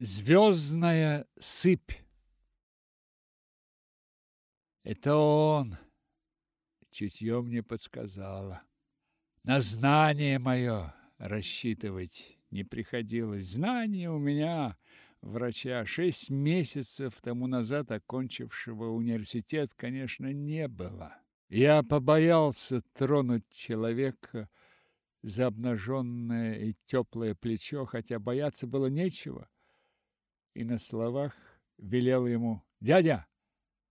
Звездная сыпь. Это он. Чутье мне подсказало. На знание мое рассчитывать не приходилось. Знание у меня, врача, шесть месяцев тому назад окончившего университет, конечно, не было. Я побоялся тронуть человека за обнаженное и теплое плечо, хотя бояться было нечего и на словах велел ему «Дядя,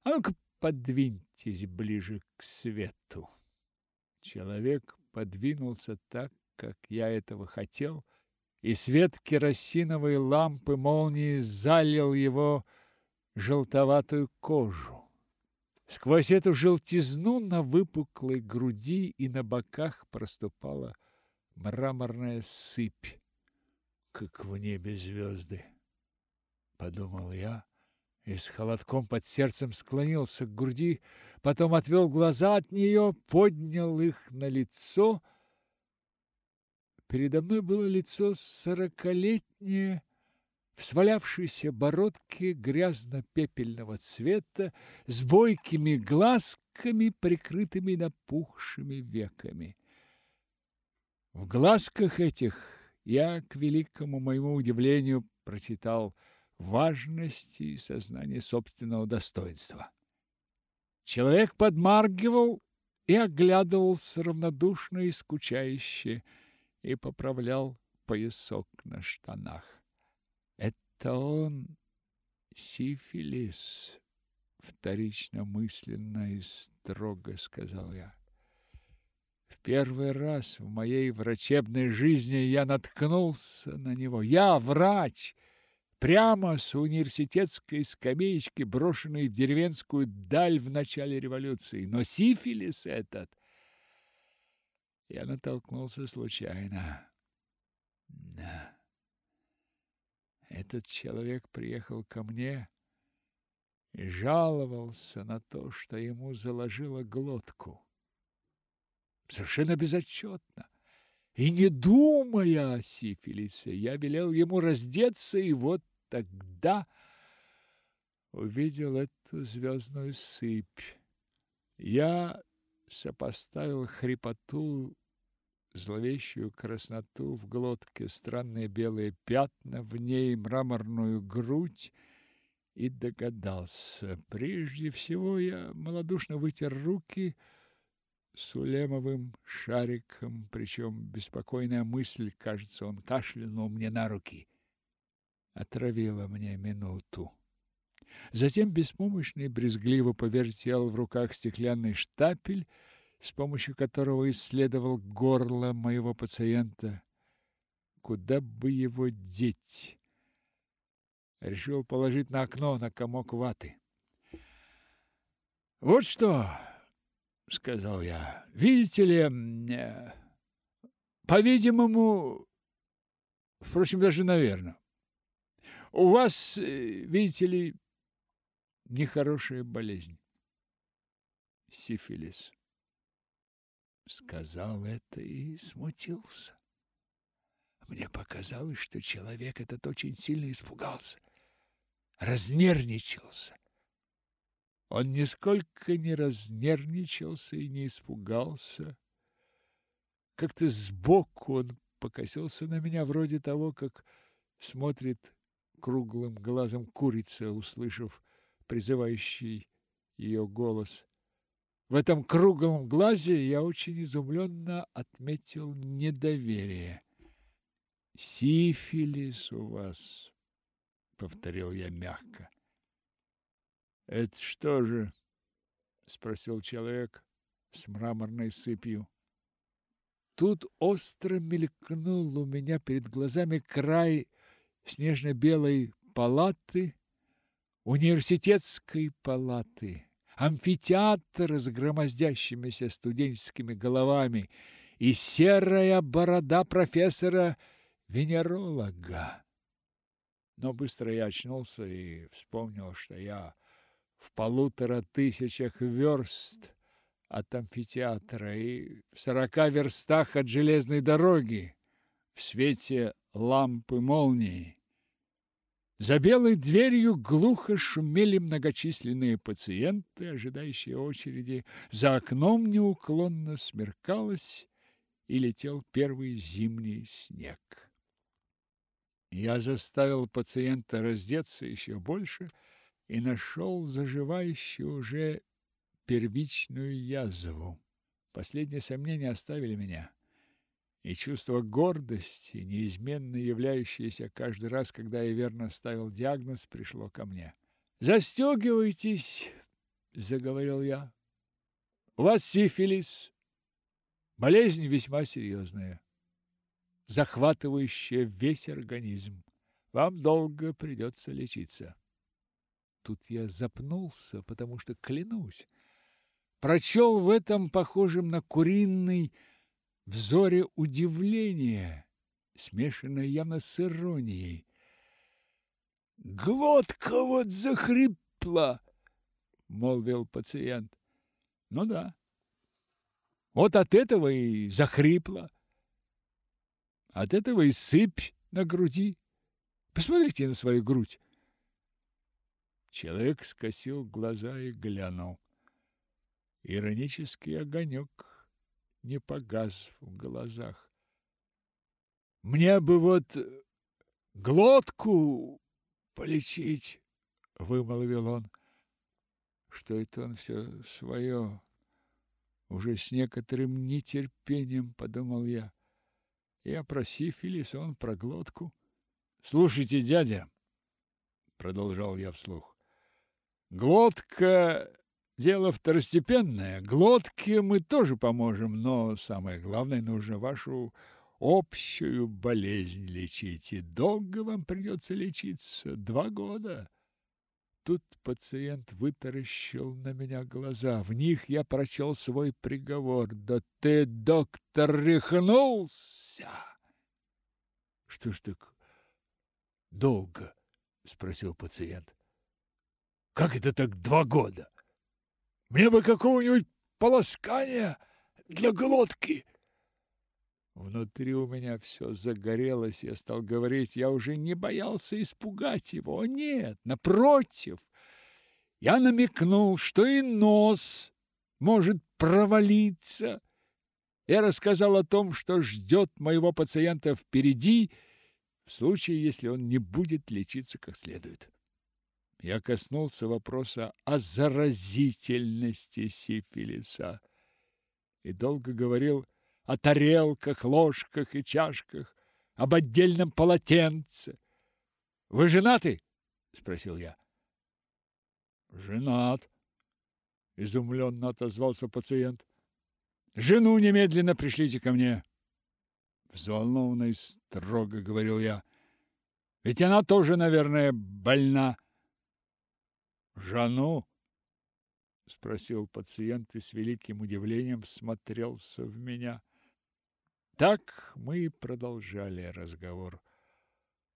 а ну-ка подвиньтесь ближе к свету». Человек подвинулся так, как я этого хотел, и свет керосиновой лампы молнии залил его желтоватую кожу. Сквозь эту желтизну на выпуклой груди и на боках проступала мраморная сыпь, как в небе звезды подумал я и с холодком под сердцем склонился к груди, потом отвел глаза от нее, поднял их на лицо. Передо мной было лицо сорокалетнее, в свалявшейся бородке грязно-пепельного цвета, с бойкими глазками, прикрытыми напухшими веками. В глазках этих я, к великому моему удивлению, прочитал важности и сознания собственного достоинства. Человек подмаргивал и оглядывался равнодушно и скучающе и поправлял поясок на штанах. Это он сифилис, вторично мысленно и строго сказал я. В первый раз в моей врачебной жизни я наткнулся на него. Я врач, прямо с университетской скамеечки, брошенной в деревенскую даль в начале революции. Но сифилис этот я натолкнулся случайно. Да. Этот человек приехал ко мне и жаловался на то, что ему заложило глотку. Совершенно безотчетно. И не думая о сифилисе, я велел ему раздеться, и вот тогда увидел эту звездную сыпь. Я сопоставил хрипоту, зловещую красноту в глотке, странные белые пятна в ней, мраморную грудь и догадался. Прежде всего я малодушно вытер руки, сулемовым шариком, причем беспокойная мысль, кажется, он кашлянул мне на руки, отравила мне минуту. Затем беспомощно и брезгливо повертел в руках стеклянный штапель, с помощью которого исследовал горло моего пациента. Куда бы его деть? Решил положить на окно на комок ваты. Вот что, — сказал я. «Видите ли, э, по-видимому, впрочем, даже наверное, у вас, э, видите ли, нехорошая болезнь. Сифилис». Сказал это и смутился. Мне показалось, что человек этот очень сильно испугался, разнервничался. Он нисколько не разнервничался и не испугался. Как-то сбоку он покосился на меня, вроде того, как смотрит круглым глазом курица, услышав призывающий ее голос. В этом круглом глазе я очень изумленно отметил недоверие. «Сифилис у вас», — повторил я мягко. Это что же? спросил человек с мраморной сыпью. Тут остро мелькнул у меня перед глазами край снежно-белой палаты, университетской палаты, амфитеатр с громоздящимися студенческими головами и серая борода профессора-венеролога. Но быстро я очнулся и вспомнил, что я в полутора тысячах верст от амфитеатра и в сорока верстах от железной дороги в свете лампы молнии. За белой дверью глухо шумели многочисленные пациенты, ожидающие очереди. За окном неуклонно смеркалось, и летел первый зимний снег. Я заставил пациента раздеться еще больше и нашел заживающую уже первичную язву. Последние сомнения оставили меня и чувство гордости, неизменно являющееся каждый раз, когда я верно ставил диагноз, пришло ко мне. «Застегивайтесь», — заговорил я. «У вас сифилис. Болезнь весьма серьезная, захватывающая весь организм. Вам долго придется лечиться». Тут я запнулся, потому что, клянусь, прочел в этом похожем на куриный взоре удивление, смешанное явно с иронией. «Глотка вот захрипла!» — молвил пациент. «Ну да, вот от этого и захрипла. От этого и сыпь на груди. Посмотрите на свою грудь!» Человек скосил глаза и глянул. Иронический огонек не погас в глазах. Мне бы вот глотку полечить, вымолвил он. Что это он все свое? Уже с некоторым нетерпением подумал я. Я про сифилис, он про глотку. Слушайте, дядя, продолжал я вслух. Глотка Дело второстепенное. Глотке мы тоже поможем, но самое главное, нужно вашу общую болезнь лечить. И долго вам придется лечиться. Два года. Тут пациент вытаращил на меня глаза. В них я прочел свой приговор. Да ты, доктор, рехнулся! Что ж так долго? Спросил пациент. Как это так два года? Мне бы какого-нибудь полоскания для глотки. Внутри у меня все загорелось, я стал говорить, я уже не боялся испугать его. О, нет, напротив, я намекнул, что и нос может провалиться. Я рассказал о том, что ждет моего пациента впереди, в случае, если он не будет лечиться как следует я коснулся вопроса о заразительности сифилиса и долго говорил о тарелках, ложках и чашках, об отдельном полотенце. Вы женаты? спросил я. Женат, изумленно отозвался пациент. Жену немедленно пришлите ко мне. Взволнованно и строго говорил я. Ведь она тоже, наверное, больна. Жану? спросил пациент и с великим удивлением всмотрелся в меня. Так мы и продолжали разговор.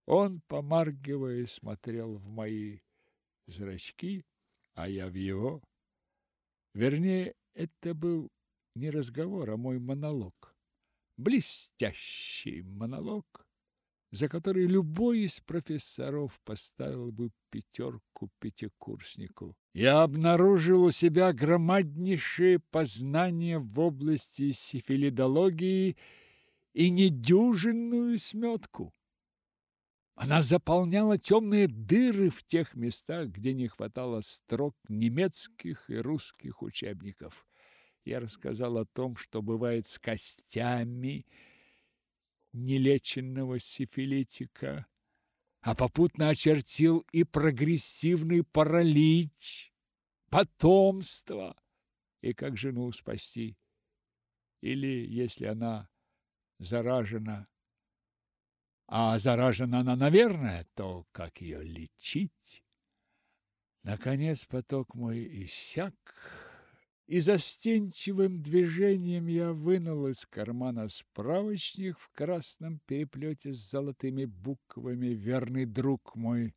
Он, помаргивая, смотрел в мои зрачки, а я в его. Вернее, это был не разговор, а мой монолог. Блестящий монолог, за который любой из профессоров поставил бы пятерку пятикурснику. Я обнаружил у себя громаднейшие познания в области сифилидологии и недюжинную сметку. Она заполняла темные дыры в тех местах, где не хватало строк немецких и русских учебников. Я рассказал о том, что бывает с костями, нелеченного сифилитика, а попутно очертил и прогрессивный паралич, потомство, и как жену спасти. Или, если она заражена, а заражена она, наверное, то как ее лечить? Наконец поток мой иссяк, и застенчивым движением я вынул из кармана справочник в красном переплете с золотыми буквами «Верный друг мой»,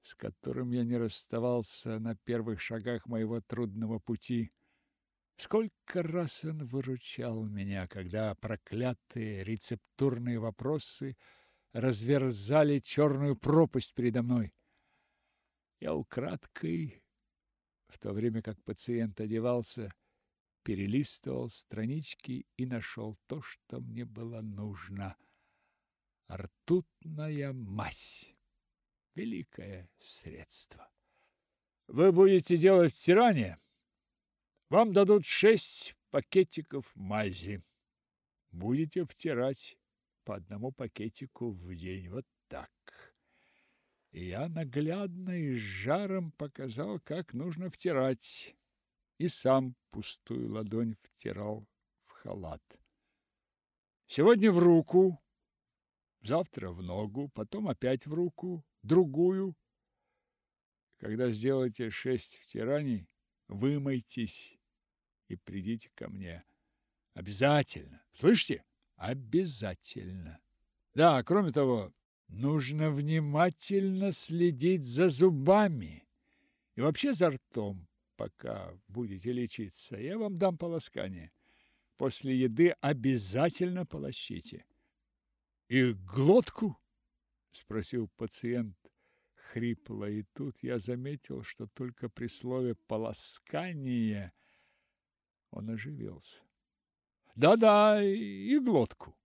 с которым я не расставался на первых шагах моего трудного пути. Сколько раз он выручал меня, когда проклятые рецептурные вопросы разверзали черную пропасть передо мной. Я украдкой, в то время как пациент одевался, перелистывал странички и нашел то, что мне было нужно. Ртутная мазь. Великое средство. Вы будете делать стирание? Вам дадут шесть пакетиков мази. Будете втирать по одному пакетику в день. Вот так. И я наглядно и с жаром показал, как нужно втирать. И сам пустую ладонь втирал в халат. Сегодня в руку, завтра в ногу, потом опять в руку, другую. Когда сделаете шесть втираний, вымойтесь и придите ко мне. Обязательно. Слышите? Обязательно. Да, кроме того, нужно внимательно следить за зубами и вообще за ртом, пока будете лечиться. Я вам дам полоскание. После еды обязательно полощите. И глотку? спросил пациент хрипло, и тут я заметил, что только при слове полоскание он оживился. Да-да, и глотку.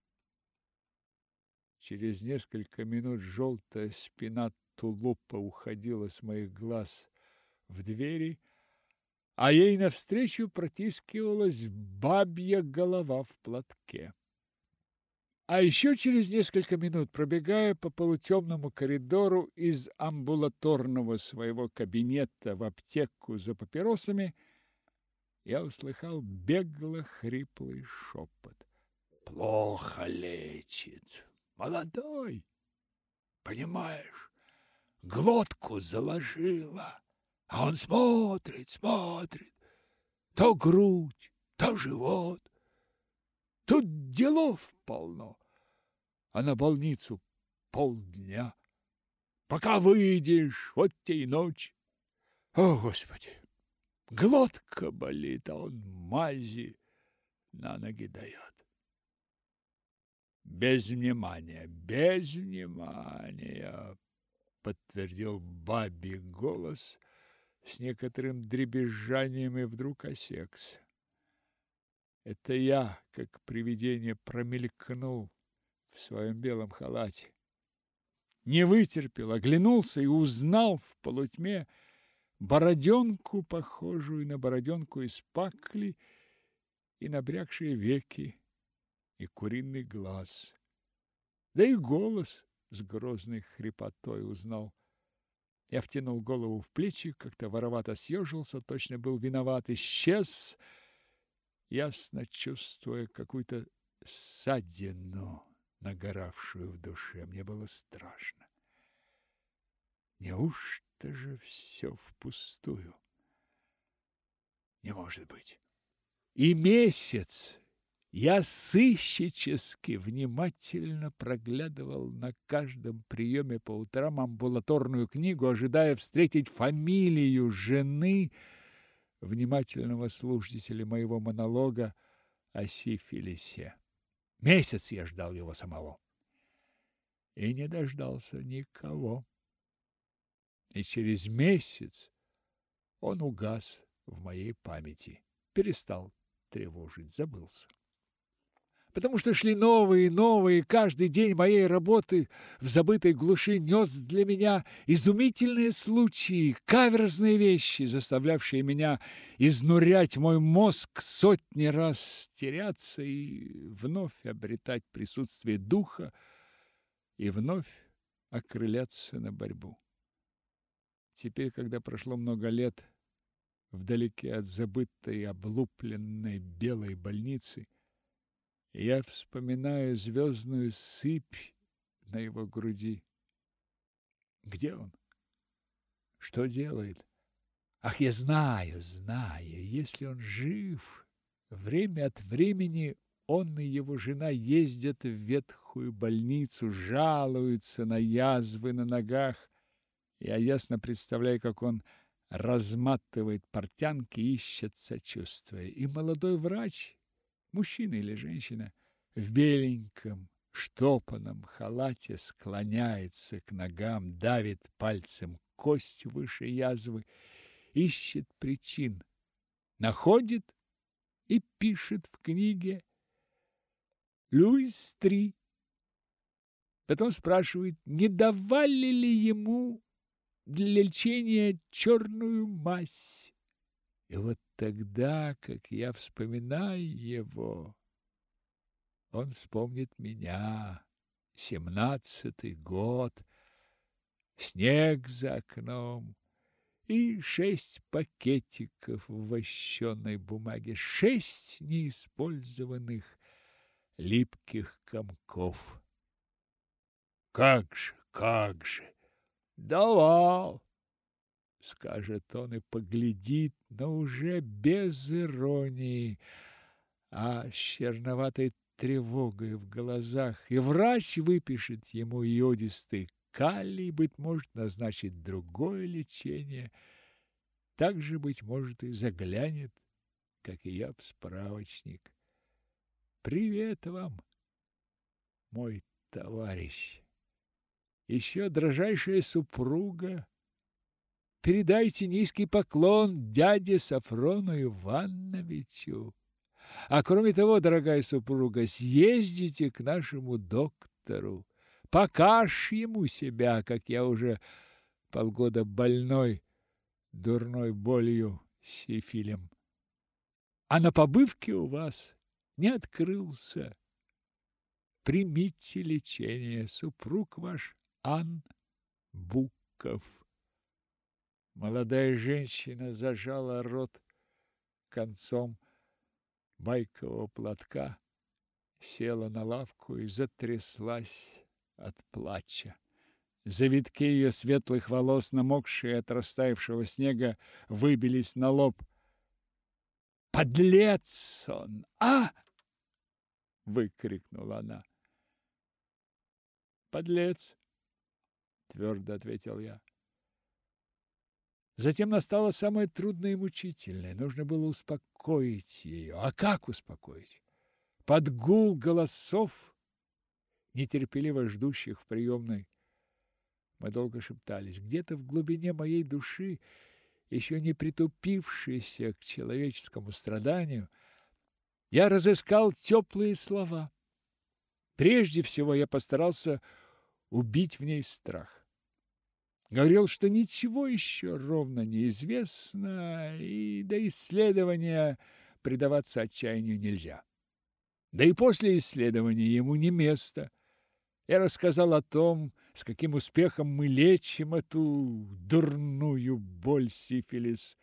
Через несколько минут желтая спина тулупа уходила с моих глаз в двери, а ей навстречу протискивалась бабья голова в платке. А еще через несколько минут, пробегая по полутемному коридору из амбулаторного своего кабинета в аптеку за папиросами, я услыхал бегло хриплый шепот. Плохо лечит. Молодой, понимаешь, глотку заложила. А он смотрит, смотрит. То грудь, то живот. Тут делов полно. А на больницу полдня. Пока выйдешь, вот те и ночь. О, Господи! Глотка болит, а он мази на ноги дает. Без внимания, без внимания, подтвердил бабий голос с некоторым дребезжанием и вдруг осекся. Это я, как привидение, промелькнул в своем белом халате. Не вытерпел, оглянулся и узнал в полутьме бороденку, похожую на бороденку из пакли, и набрякшие веки, и куриный глаз. Да и голос с грозной хрипотой узнал. Я втянул голову в плечи, как-то воровато съежился, точно был виноват, исчез, ясно чувствуя какую-то ссадину, нагоравшую в душе. Мне было страшно. Неужто же все впустую. Не может быть. И месяц я сыщически внимательно проглядывал на каждом приеме по утрам амбулаторную книгу, ожидая встретить фамилию жены внимательного слушателя моего монолога о сифилисе. Месяц я ждал его самого и не дождался никого и через месяц он угас в моей памяти, перестал тревожить, забылся. Потому что шли новые и новые, каждый день моей работы в забытой глуши нес для меня изумительные случаи, каверзные вещи, заставлявшие меня изнурять мой мозг сотни раз теряться и вновь обретать присутствие духа и вновь окрыляться на борьбу. Теперь, когда прошло много лет, вдалеке от забытой облупленной белой больницы, я вспоминаю звездную сыпь на его груди. Где он? Что делает? Ах, я знаю, знаю, если он жив, время от времени он и его жена ездят в ветхую больницу, жалуются на язвы на ногах, я ясно представляю, как он разматывает портянки, ищет сочувствия. И молодой врач, мужчина или женщина, в беленьком, штопанном халате склоняется к ногам, давит пальцем кость выше язвы, ищет причин, находит и пишет в книге Луис Три. Потом спрашивает, не давали ли ему для лечения черную мазь. И вот тогда, как я вспоминаю его, он вспомнит меня, семнадцатый год, снег за окном и шесть пакетиков в вощеной бумаге, шесть неиспользованных липких комков. Как же, как же! Давал, скажет он и поглядит, но уже без иронии, а с черноватой тревогой в глазах, и врач выпишет ему йодистый калий, быть может, назначит другое лечение. Также, быть может, и заглянет, как и я, в справочник. Привет вам, мой товарищ. Еще дрожайшая супруга. Передайте низкий поклон дяде Сафрону Ивановичу. А кроме того, дорогая супруга, съездите к нашему доктору. Покажь ему себя, как я уже полгода больной дурной болью сифилем. А на побывке у вас не открылся. Примите лечение, супруг ваш Ан Буков. Молодая женщина зажала рот концом байкового платка, села на лавку и затряслась от плача. Завитки ее светлых волос, намокшие от растаявшего снега, выбились на лоб. «Подлец он! А!» — выкрикнула она. «Подлец!» — твердо ответил я. Затем настало самое трудное и мучительное. Нужно было успокоить ее. А как успокоить? Под гул голосов, нетерпеливо ждущих в приемной, мы долго шептались. Где-то в глубине моей души, еще не притупившейся к человеческому страданию, я разыскал теплые слова. Прежде всего я постарался убить в ней страх. Говорил, что ничего еще ровно неизвестно, и до исследования предаваться отчаянию нельзя. Да и после исследования ему не место. Я рассказал о том, с каким успехом мы лечим эту дурную боль сифилис.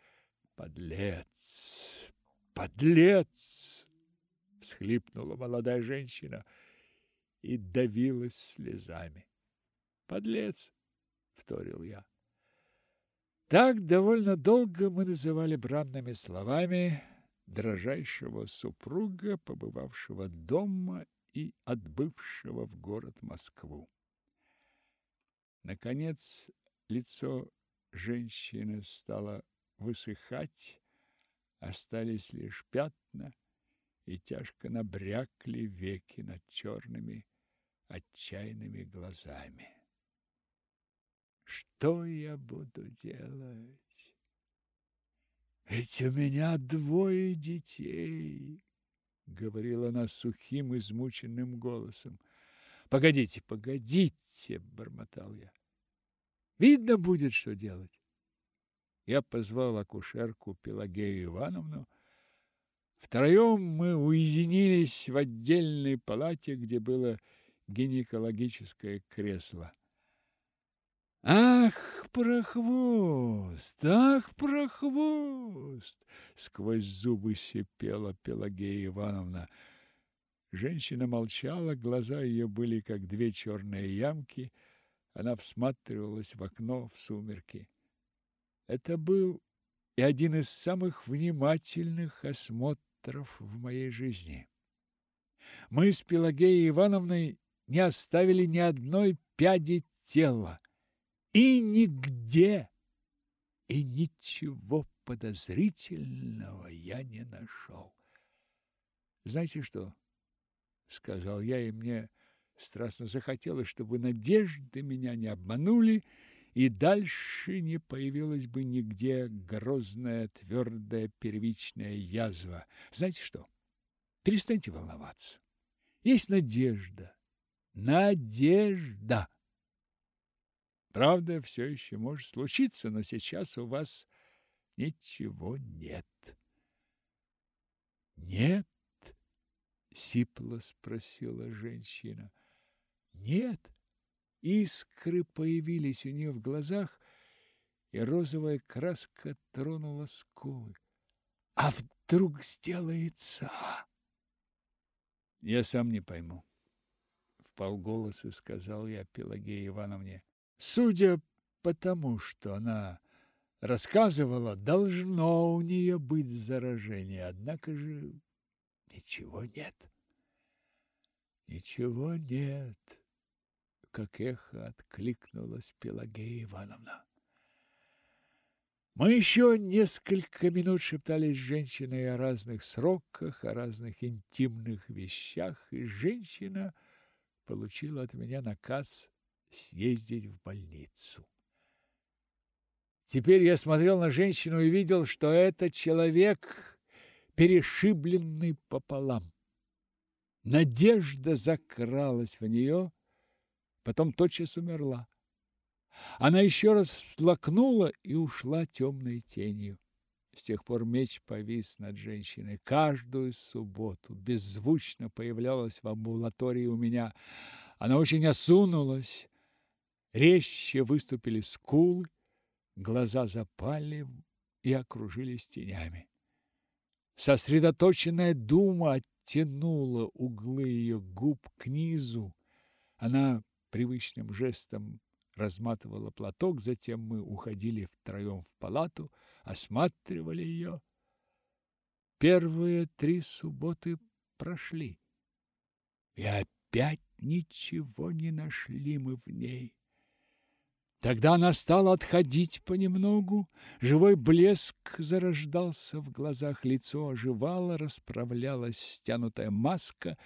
Подлец! Подлец! всхлипнула молодая женщина и давилась слезами. Подлец! Вторил я. Так довольно долго мы называли бранными словами дрожайшего супруга, побывавшего дома и отбывшего в город Москву. Наконец лицо женщины стало высыхать, остались лишь пятна, и тяжко набрякли веки над черными отчаянными глазами. Что я буду делать? Ведь у меня двое детей, говорила она сухим, измученным голосом. Погодите, погодите, бормотал я. Видно будет, что делать. Я позвал акушерку Пелагею Ивановну. Втроем мы уединились в отдельной палате, где было гинекологическое кресло. Ах, прохвост, ах, прохвост, сквозь зубы сипела Пелагея Ивановна. Женщина молчала, глаза ее были как две черные ямки. Она всматривалась в окно в сумерки. Это был и один из самых внимательных осмотров в моей жизни. Мы с Пелагеей Ивановной не оставили ни одной пяди тела и нигде, и ничего подозрительного я не нашел. Знаете что? сказал я, и мне Страстно захотелось, чтобы надежды меня не обманули, и дальше не появилась бы нигде грозная, твердая, первичная язва. Знаете что? Перестаньте волноваться. Есть надежда. Надежда. Правда, все еще может случиться, но сейчас у вас ничего нет. Нет? сипло спросила женщина. Нет. Искры появились у нее в глазах, и розовая краска тронула скулы. А вдруг сделается? Я сам не пойму. В полголоса сказал я Пелагее Ивановне. Судя по тому, что она рассказывала, должно у нее быть заражение, однако же ничего нет. Ничего нет, как эхо откликнулась Пелагея Ивановна. Мы еще несколько минут шептались с женщиной о разных сроках, о разных интимных вещах, и женщина получила от меня наказ съездить в больницу. Теперь я смотрел на женщину и видел, что это человек, перешибленный пополам. Надежда закралась в нее, потом тотчас умерла. Она еще раз всплакнула и ушла темной тенью. С тех пор меч повис над женщиной. Каждую субботу беззвучно появлялась в амбулатории у меня. Она очень осунулась, резче выступили скулы, глаза запали и окружились тенями. Сосредоточенная дума оттянула углы ее губ к низу. Она привычным жестом разматывала платок, затем мы уходили втроем в палату, осматривали ее. Первые три субботы прошли, и опять ничего не нашли мы в ней. Тогда она стала отходить понемногу, живой блеск зарождался в глазах, лицо оживало, расправлялась стянутая маска.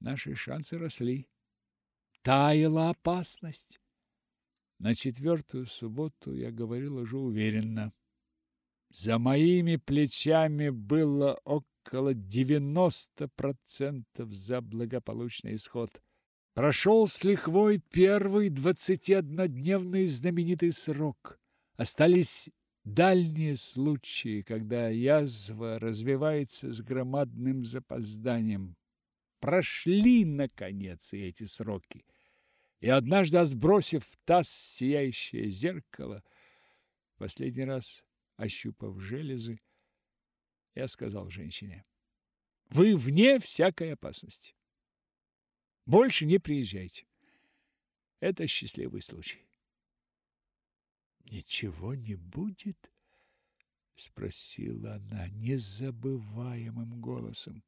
Наши шансы росли. Таяла опасность. На четвертую субботу я говорил уже уверенно. За моими плечами было около 90% за благополучный исход. Прошел с лихвой первый двадцатиоднодневный знаменитый срок. Остались дальние случаи, когда язва развивается с громадным запозданием. Прошли, наконец, и эти сроки. И однажды, сбросив в таз сияющее зеркало, последний раз ощупав железы, я сказал женщине, «Вы вне всякой опасности. Больше не приезжайте. Это счастливый случай». «Ничего не будет?» — спросила она незабываемым голосом.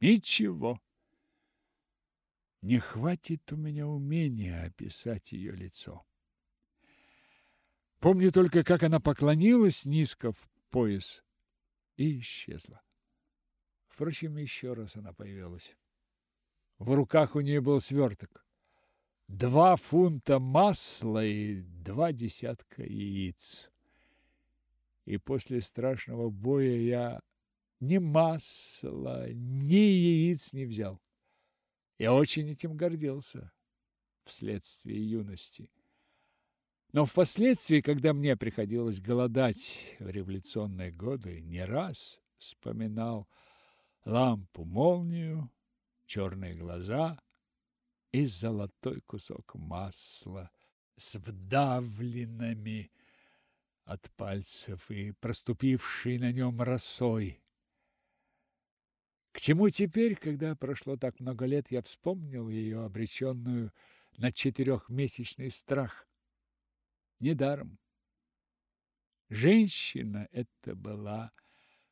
«Ничего!» Не хватит у меня умения описать ее лицо. Помню только, как она поклонилась низко в пояс и исчезла. Впрочем, еще раз она появилась. В руках у нее был сверток. Два фунта масла и два десятка яиц. И после страшного боя я ни масла, ни яиц не взял. Я очень этим гордился вследствие юности. Но впоследствии, когда мне приходилось голодать в революционные годы, не раз вспоминал лампу-молнию, черные глаза и золотой кусок масла с вдавленными от пальцев и проступившей на нем росой. К чему теперь, когда прошло так много лет, я вспомнил ее обреченную на четырехмесячный страх? Недаром. Женщина эта была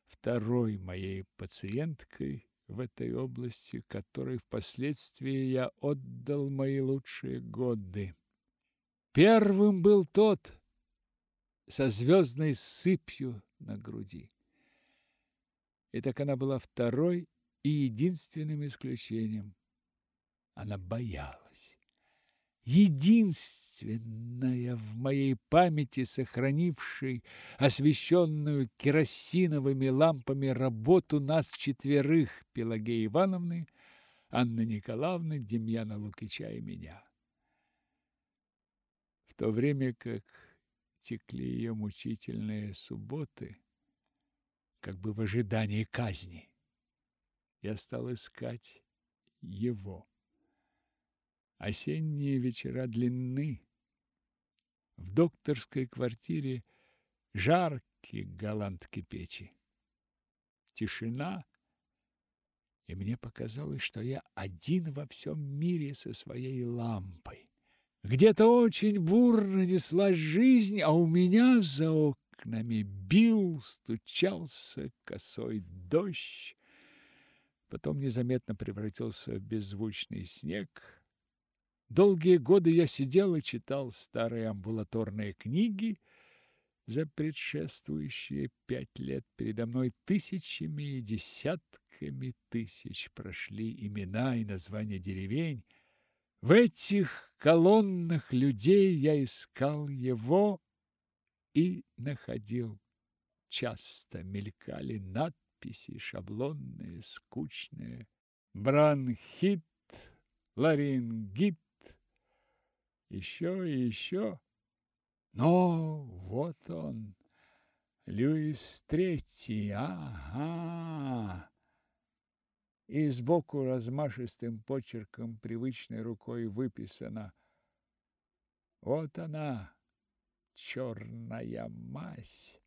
второй моей пациенткой в этой области, которой впоследствии я отдал мои лучшие годы. Первым был тот со звездной сыпью на груди. И так она была второй и единственным исключением. Она боялась. Единственная в моей памяти сохранившей освещенную керосиновыми лампами работу нас четверых Пелагеи Ивановны, Анны Николаевны, Демьяна Лукича и меня. В то время как текли ее мучительные субботы, как бы в ожидании казни, я стал искать его. Осенние вечера длинны. В докторской квартире жаркие голландки печи. Тишина, и мне показалось, что я один во всем мире со своей лампой. Где-то очень бурно неслась жизнь, а у меня за окнами бил, стучался косой дождь. Потом незаметно превратился в беззвучный снег, Долгие годы я сидел и читал старые амбулаторные книги. За предшествующие пять лет передо мной тысячами и десятками тысяч прошли имена и названия деревень. В этих колоннах людей я искал его и находил. Часто мелькали надписи шаблонные, скучные. Бронхит, ларингит, еще и еще. Но вот он, Льюис Третий, ага. И сбоку размашистым почерком привычной рукой выписано Вот она, черная мазь.